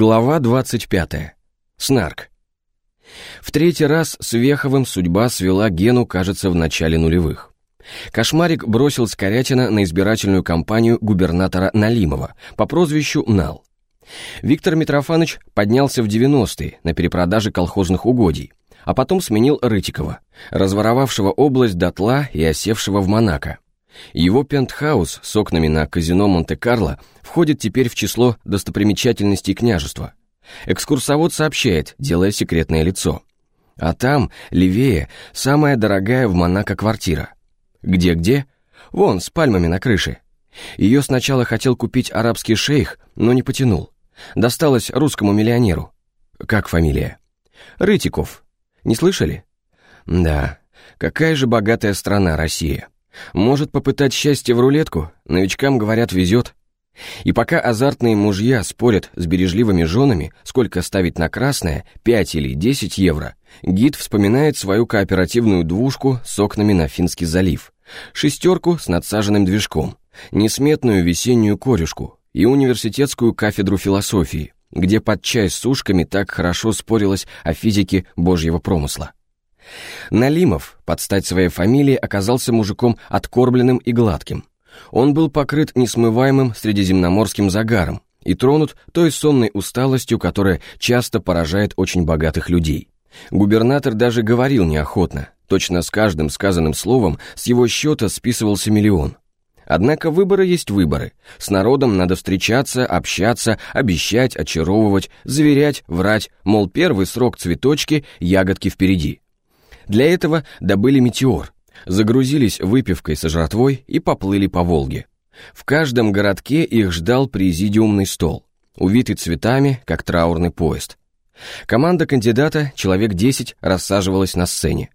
Глава 25. Снарк. В третий раз с Веховым судьба свела Гену, кажется, в начале нулевых. Кошмарик бросил Скорятина на избирательную кампанию губернатора Налимова по прозвищу Нал. Виктор Митрофанович поднялся в 90-е на перепродаже колхозных угодий, а потом сменил Рытикова, разворовавшего область дотла и осевшего в Монако. Его пентхаус с окнами на казино Монте-Карло входит теперь в число достопримечательностей княжества. Экскурсовод сообщает, делая секретное лицо. А там, левее, самая дорогая в Монако квартира. Где-где? Вон, с пальмами на крыше. Ее сначала хотел купить арабский шейх, но не потянул. Досталось русскому миллионеру. Как фамилия? Рытиков. Не слышали? Да, какая же богатая страна Россия. Может попытать счастье в рулетку? Новичкам, говорят, везет. И пока азартные мужья спорят с бережливыми женами, сколько ставить на красное, 5 или 10 евро, гид вспоминает свою кооперативную двушку с окнами на Финский залив, шестерку с надсаженным движком, несметную весеннюю корюшку и университетскую кафедру философии, где под чай с сушками так хорошо спорилось о физике божьего промысла. Налимов, под стать своей фамилии, оказался мужиком откормленным и гладким. Он был покрыт несмываемым средиземноморским загаром и тронут той сонной усталостью, которая часто поражает очень богатых людей. Губернатор даже говорил неохотно, точно с каждым сказанным словом с его счета списывался миллион. Однако выборы есть выборы. С народом надо встречаться, общаться, обещать, очаровывать, заверять, врать, мол, первый срок цветочки, ягодки впереди. Для этого добыли метеор, загрузились выпивкой со жратвой и поплыли по Волге. В каждом городке их ждал президиумный стол, увитый цветами, как траурный поезд. Команда кандидата, человек 10, рассаживалась на сцене.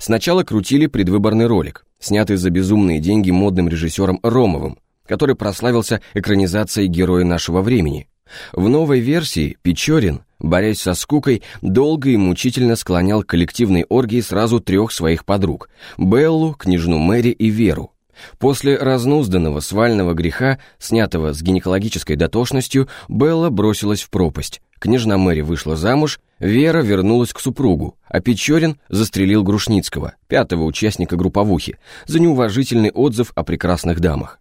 Сначала крутили предвыборный ролик, снятый за безумные деньги модным режиссером Ромовым, который прославился экранизацией героя нашего времени. В новой версии Печорин борясь со скукой, долго и мучительно склонял к коллективной оргии сразу трех своих подруг – Беллу, княжну Мэри и Веру. После разнузданного свального греха, снятого с гинекологической дотошностью, Белла бросилась в пропасть. Княжна Мэри вышла замуж, Вера вернулась к супругу, а Печорин застрелил Грушницкого, пятого участника групповухи, за неуважительный отзыв о прекрасных дамах.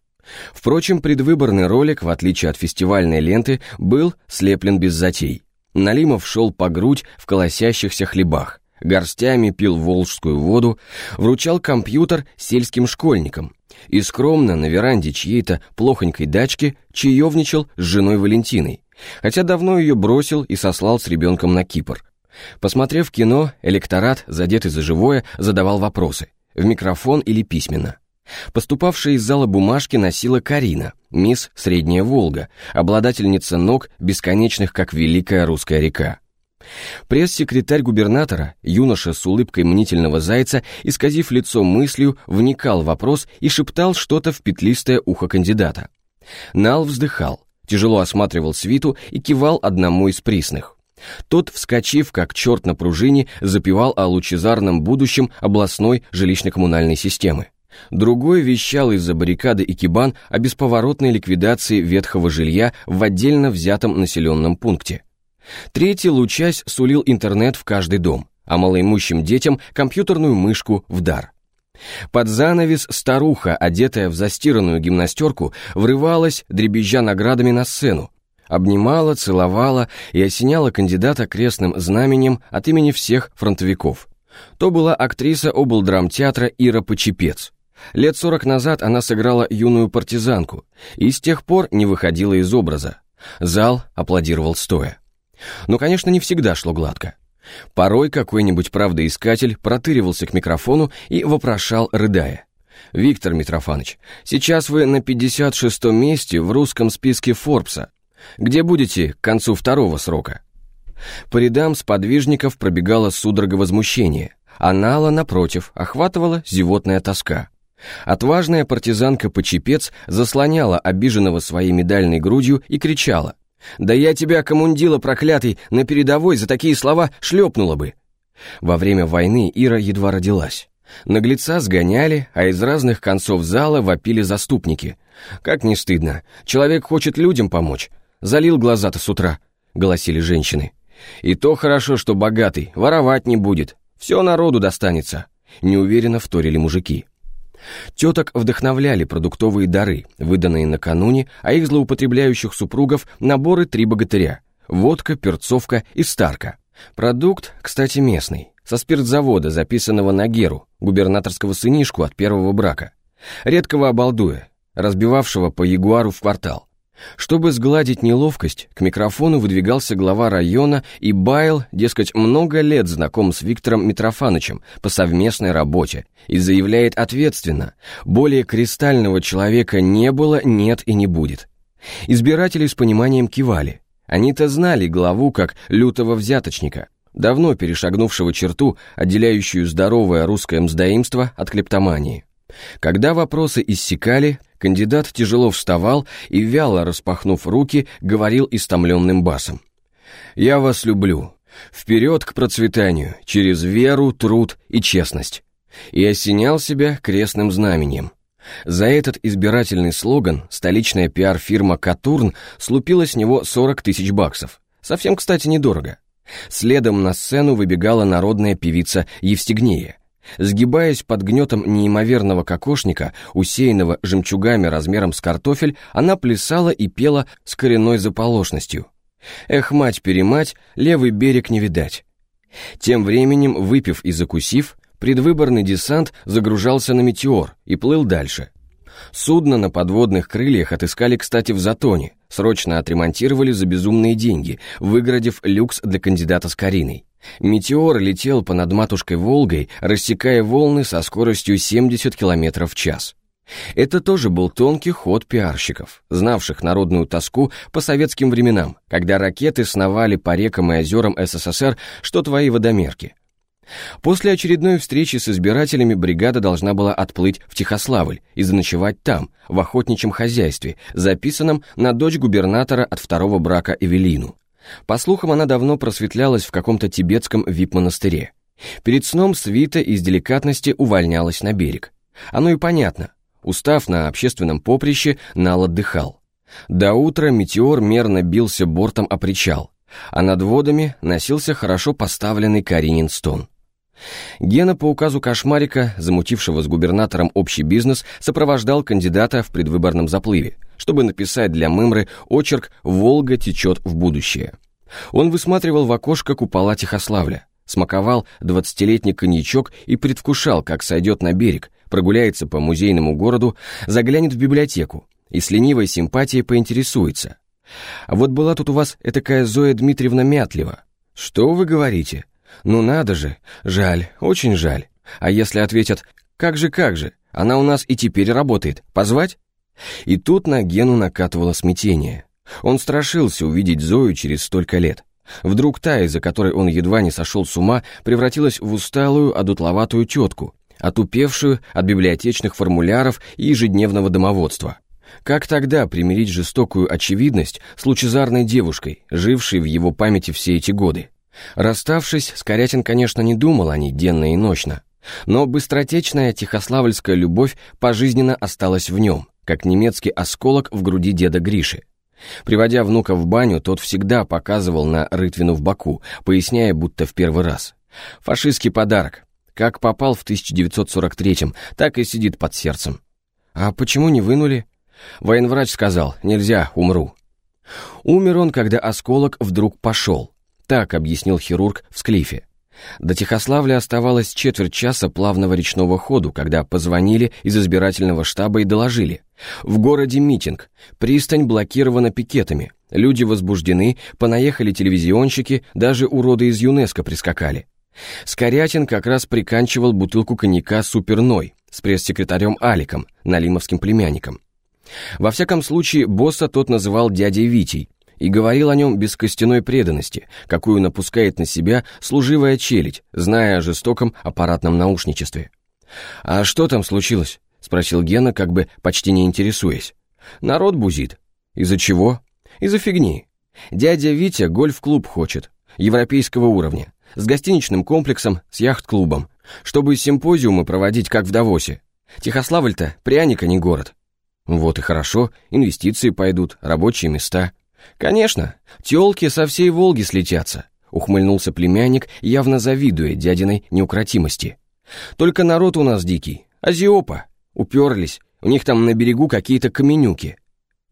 Впрочем, предвыборный ролик, в отличие от фестивальной ленты, был слеплен без затей. Налимов шел по грудь в колосящихся хлебах, горстями пил волжскую воду, вручал компьютер сельским школьникам и скромно на веранде чьей-то плохонькой дачки чаевничал с женой Валентиной, хотя давно ее бросил и сослал с ребенком на Кипр. Посмотрев кино, электорат, задетый за живое, задавал вопросы, в микрофон или письменно. Поступавшая из зала бумажки носила Карина, мисс Средняя Волга, обладательница ног, бесконечных, как Великая Русская река. Пресс-секретарь губернатора, юноша с улыбкой мнительного зайца, исказив лицо мыслью, вникал в вопрос и шептал что-то в петлистое ухо кандидата. Нал вздыхал, тяжело осматривал свиту и кивал одному из присных. Тот, вскочив, как черт на пружине, запевал о лучезарном будущем областной жилищно-коммунальной системы. Другой вещал из-за баррикады Икебан о бесповоротной ликвидации ветхого жилья в отдельно взятом населенном пункте. Третий, лучась, сулил интернет в каждый дом, а малоимущим детям компьютерную мышку в дар. Под занавес старуха, одетая в застиранную гимнастерку, врывалась, дребезжа наградами на сцену, обнимала, целовала и осеняла кандидата крестным знаменем от имени всех фронтовиков. То была актриса облдрамтеатра Ира Почепец, Лет сорок назад она сыграла юную партизанку и с тех пор не выходила из образа. Зал аплодировал стоя. Но, конечно, не всегда шло гладко. Порой какой-нибудь правдоискатель протыривался к микрофону и вопрошал, рыдая. «Виктор Митрофанович, сейчас вы на 56-м месте в русском списке Форбса. Где будете к концу второго срока?» По рядам сподвижников пробегала судорога возмущения, а напротив, охватывала зевотная тоска. Отважная партизанка-почепец заслоняла обиженного своей медальной грудью и кричала. «Да я тебя, комундила проклятый, на передовой за такие слова шлепнула бы!» Во время войны Ира едва родилась. Наглеца сгоняли, а из разных концов зала вопили заступники. Как не стыдно, человек хочет людям помочь. Залил глаза-то с утра. — голосили женщины. «И то хорошо, что богатый, воровать не будет. Все народу достанется», — неуверенно вторили мужики. Теток вдохновляли продуктовые дары, выданные накануне, а их злоупотребляющих супругов наборы «Три богатыря» — водка, перцовка и старка. Продукт, кстати, местный, со спиртзавода, записанного на Геру, губернаторского сынишку от первого брака. Редкого обалдуя, разбивавшего по ягуару в квартал. Чтобы сгладить неловкость, к микрофону выдвигался глава района и Байл, дескать, много лет знаком с Виктором Митрофановичем по совместной работе и заявляет ответственно, более кристального человека не было, нет и не будет. Избиратели с пониманием кивали. Они-то знали главу как лютого взяточника, давно перешагнувшего черту, отделяющую здоровое русское мздоимство от клептомании. Когда вопросы иссякали, кандидат тяжело вставал и, вяло распахнув руки, говорил истомленным басом. «Я вас люблю. Вперед к процветанию, через веру, труд и честность». И осенял себя крестным знаменем. За этот избирательный слоган столичная пиар-фирма «Катурн» слупила с него 40 тысяч баксов. Совсем, кстати, недорого. Следом на сцену выбегала народная певица Евстигнея. Сгибаясь под гнетом неимоверного кокошника, усеянного жемчугами размером с картофель, она плясала и пела с коренной заполошностью. Эх, мать-перемать, левый берег не видать. Тем временем, выпив и закусив, предвыборный десант загружался на «Метеор» и плыл дальше. Судно на подводных крыльях отыскали, кстати, в Затоне, срочно отремонтировали за безумные деньги, выгородив люкс для кандидата с Кариной. Метеор летел понад матушкой Волгой, рассекая волны со скоростью 70 км в час. Это тоже был тонкий ход пиарщиков, знавших народную тоску по советским временам, когда ракеты сновали по рекам и озерам СССР, что твои водомерки. После очередной встречи с избирателями бригада должна была отплыть в Тихославль и заночевать там, в охотничьем хозяйстве, записанном на дочь губернатора от второго брака Эвелину. По слухам, она давно просветлялась в каком-то тибетском вип-монастыре. Перед сном свита из деликатности увольнялась на берег. Оно и понятно. Устав на общественном поприще, Нал отдыхал. До утра метеор мерно бился бортом о причал, а над водами носился хорошо поставленный Каринин стон. Гена по указу Кошмарика, замутившего с губернатором общий бизнес, сопровождал кандидата в предвыборном заплыве, чтобы написать для Мымры очерк «Волга течет в будущее». Он высматривал в окошко купола Тихославля, смаковал двадцатилетний коньячок и предвкушал, как сойдет на берег, прогуляется по музейному городу, заглянет в библиотеку и с ленивой симпатией поинтересуется. «А вот была тут у вас этакая Зоя Дмитриевна Мятлева. Что вы говорите? Ну надо же, жаль, очень жаль. А если ответят «как же, как же, она у нас и теперь работает, позвать?» И тут на Гену накатывало смятение. Он страшился увидеть Зою через столько лет. Вдруг та, из-за которой он едва не сошел с ума, превратилась в усталую, одутловатую тетку, отупевшую от библиотечных формуляров и ежедневного домоводства. Как тогда примирить жестокую очевидность с лучезарной девушкой, жившей в его памяти все эти годы? Расставшись, Скорятин, конечно, не думал о ней денно и ночно, но быстротечная тихославльская любовь пожизненно осталась в нем, как немецкий осколок в груди деда Гриши. Приводя внука в баню, тот всегда показывал на рытвину в боку, поясняя, будто в первый раз. «Фашистский подарок. Как попал в 1943-м, так и сидит под сердцем». «А почему не вынули?» Военврач сказал, «Нельзя, умру». Умер он, когда осколок вдруг пошел, так объяснил хирург в Склифе. До Тихославля оставалось четверть часа плавного речного ходу, когда позвонили из избирательного штаба и доложили. В городе митинг, пристань блокирована пикетами, люди возбуждены, понаехали телевизионщики, даже уроды из ЮНЕСКО прискакали. Скорятин как раз приканчивал бутылку коньяка «Суперной» с пресс-секретарем Аликом, налимовским племянником. Во всяком случае, босса тот называл дядей Витей, и говорил о нем без костяной преданности, какую напускает на себя служивая челядь, зная о жестоком аппаратном наушничестве. «А что там случилось?» — спросил Гена, как бы почти не интересуясь. «Народ бузит. Из-за чего?» «Из-за фигни. Дядя Витя гольф-клуб хочет, европейского уровня, с гостиничным комплексом, с яхт-клубом, чтобы симпозиумы проводить, как в Давосе. Тихославль-то пряника не город». «Вот и хорошо, инвестиции пойдут, рабочие места». Конечно, тёлки со всей Волги слетятся, ухмыльнулся племянник, явно завидуя дядиной неукротимости. Только народ у нас дикий, азиопа, уперлись, у них там на берегу какие-то каменюки.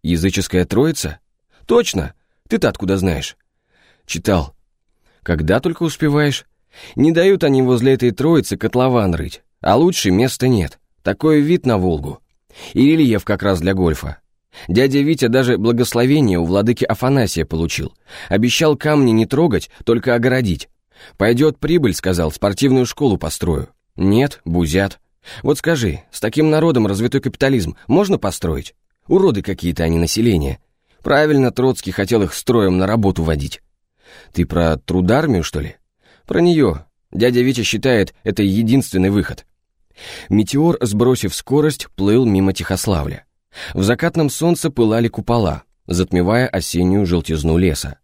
Языческая троица? Точно, ты-то откуда знаешь? Читал. Когда только успеваешь? Не дают они возле этой троицы котлован рыть, а лучше места нет. Такой вид на Волгу. И рельеф как раз для гольфа. Дядя Витя даже благословение у владыки Афанасия получил. Обещал камни не трогать, только огородить. «Пойдет прибыль», — сказал, — «спортивную школу построю». «Нет, бузят». «Вот скажи, с таким народом развитой капитализм можно построить? Уроды какие-то они население. Правильно Троцкий хотел их строем на работу водить». «Ты про трудармию, что ли?» «Про нее. Дядя Витя считает, это единственный выход». Метеор, сбросив скорость, плыл мимо Тихославля. В закатном солнце пылали купола, затмевая осеннюю желтизну леса.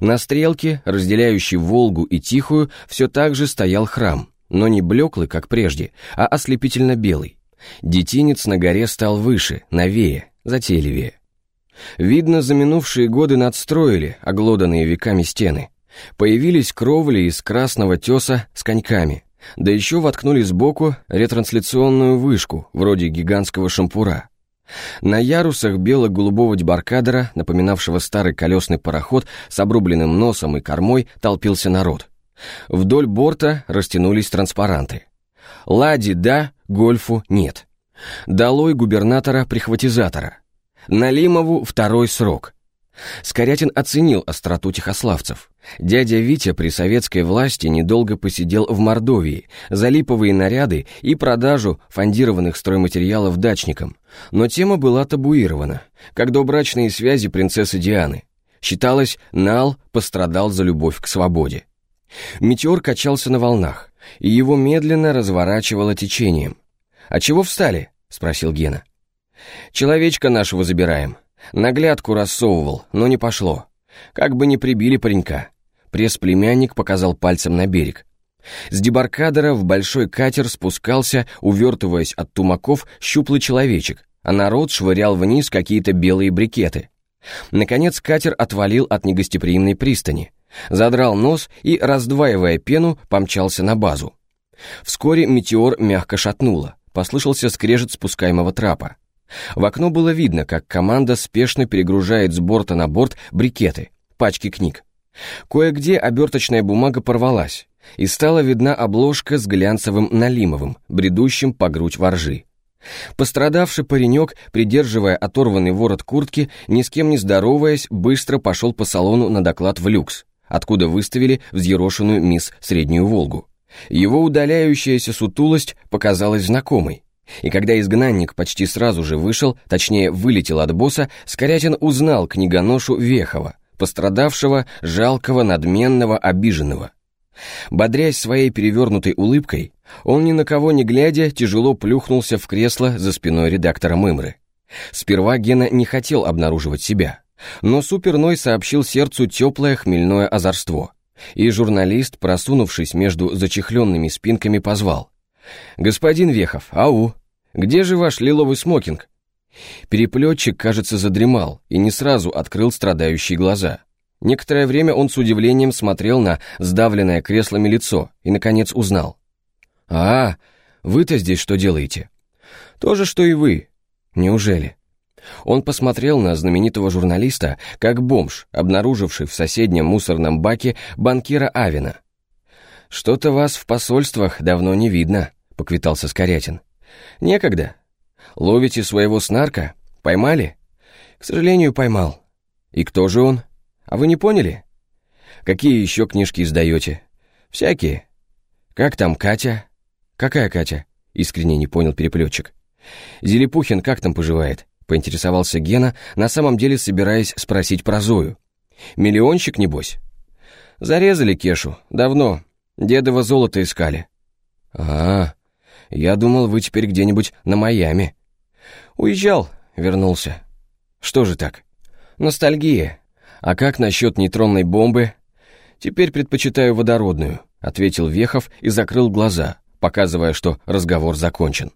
На стрелке, разделяющей Волгу и Тихую, все так же стоял храм, но не блеклый, как прежде, а ослепительно белый. Детинец на горе стал выше, новее, затейливее. Видно, за минувшие годы надстроили оглоданные веками стены. Появились кровли из красного теса с коньками, да еще воткнули сбоку ретрансляционную вышку, вроде гигантского шампура. На ярусах бело-голубого дебаркадера, напоминавшего старый колесный пароход с обрубленным носом и кормой, толпился народ. Вдоль борта растянулись транспаранты. «Лади да, гольфу нет». «Долой губернатора-прихватизатора». «Налимову второй срок». Скорятин оценил остроту тихославцев. Дядя Витя при советской власти недолго посидел в Мордовии за липовые наряды и продажу фондированных стройматериалов дачникам. Но тема была табуирована, как добрачные связи принцессы Дианы. Считалось, Нал пострадал за любовь к свободе. Метеор качался на волнах, и его медленно разворачивало течением. «А чего встали?» — спросил Гена. «Человечка нашего забираем», Наглядку рассовывал, но не пошло. Как бы не прибили паренька. Пресс-племянник показал пальцем на берег. С дебаркадера в большой катер спускался, увертываясь от тумаков, щуплый человечек, а народ швырял вниз какие-то белые брикеты. Наконец катер отвалил от негостеприимной пристани, задрал нос и, раздваивая пену, помчался на базу. Вскоре метеор мягко шатнуло, послышался скрежет спускаемого трапа. В окно было видно, как команда спешно перегружает с борта на борт брикеты, пачки книг. Кое-где оберточная бумага порвалась, и стала видна обложка с глянцевым налимовым, бредущим по грудь воржи. Пострадавший паренек, придерживая оторванный ворот куртки, ни с кем не здороваясь, быстро пошел по салону на доклад в люкс, откуда выставили взъерошенную мисс Среднюю Волгу. Его удаляющаяся сутулость показалась знакомой. И когда изгнанник почти сразу же вышел, точнее вылетел от босса, Скорятин узнал книгоношу Вехова, пострадавшего, жалкого, надменного, обиженного. Бодрясь своей перевернутой улыбкой, он ни на кого не глядя тяжело плюхнулся в кресло за спиной редактора Мымры. Сперва Гена не хотел обнаруживать себя, но суперной сообщил сердцу теплое хмельное озорство. И журналист, просунувшись между зачехленными спинками, позвал. «Господин Вехов, ау! Где же ваш лиловый смокинг?» Переплетчик, кажется, задремал и не сразу открыл страдающие глаза. Некоторое время он с удивлением смотрел на сдавленное креслами лицо и, наконец, узнал. «А, вы-то здесь что делаете?» «То же, что и вы. Неужели?» Он посмотрел на знаменитого журналиста, как бомж, обнаруживший в соседнем мусорном баке банкира Авина. «Что-то вас в посольствах давно не видно», — поквитался Скорятин. «Некогда. Ловите своего снарка? Поймали?» «К сожалению, поймал». «И кто же он? А вы не поняли?» «Какие еще книжки издаете?» «Всякие». «Как там Катя?» «Какая Катя?» — искренне не понял переплетчик. «Зелепухин как там поживает?» — поинтересовался Гена, на самом деле собираясь спросить про Зою. «Миллионщик, небось?» «Зарезали Кешу. Давно. Дедово золото искали». «А, я думал, вы теперь где-нибудь на Майами». «Уезжал, вернулся». «Что же так?» «Ностальгия. А как насчет нейтронной бомбы?» «Теперь предпочитаю водородную», — ответил Вехов и закрыл глаза, показывая, что разговор закончен.